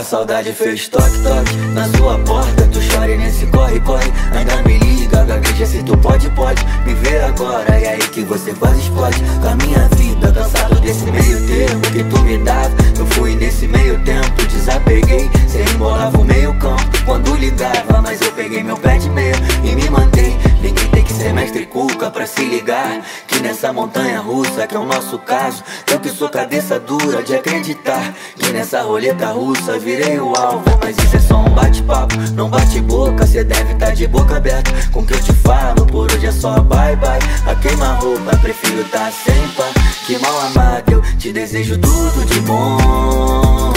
A saudade fez toque-toque na sua porta. Tu chora nesse corre-corre. Ainda me liga, gagueja se tu pode, pode me ver agora. E aí que você quase explode com a minha vida. Cansado desse meio termo que tu me dava. Eu fui nesse meio tempo, desapeguei. Cê embolava o meio campo quando ligava. Mas eu peguei meu pé de meio e me mantei. Ninguém tem que ser mestre pra se ligar. Que nessa montanha russa que é o nosso caso. Eu que sou cabeça dura de acreditar. Que nessa roleta russa virei o alvo. Mas isso é só um bate-papo, não bate boca. Cê deve tá de boca aberta com o que eu te falo. Por hoje é só bye bye. A queima-roupa, prefiro tá sem par. Que mal amado, eu te desejo tudo de bom.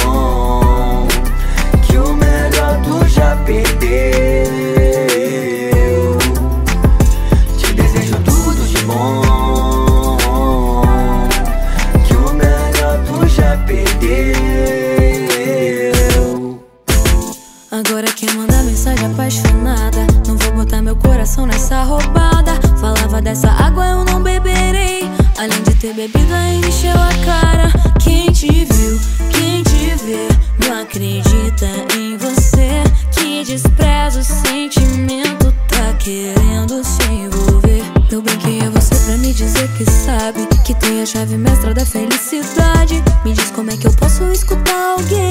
Agora quem manda mensagem apaixonada. Não vou botar meu coração nessa roubada. Falava dessa água eu não beberei. Além de ter bebido ainda encheu a cara. Quem te viu, quem te vê? Não acredita em você. Que despreza o sentimento. Tá querendo se envolver. Eu bem quem é você pra me dizer que sabe. Que tem a chave mestra da felicidade. Me diz como é que eu posso escutar alguém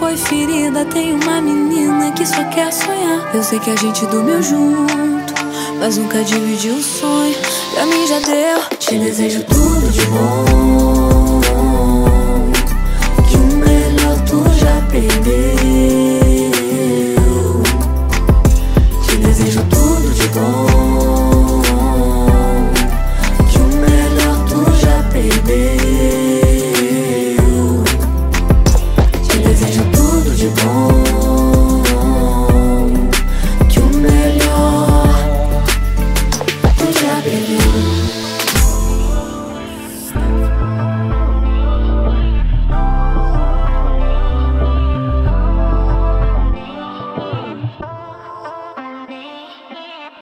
foi ferida. Tem uma menina que só quer sonhar. Eu sei que a gente dormiu junto, mas nunca dividiu o sonho. Pra mim já deu. Te desejo tudo de bom. Que o melhor tu já perdeu. Te desejo tudo de bom. 时光。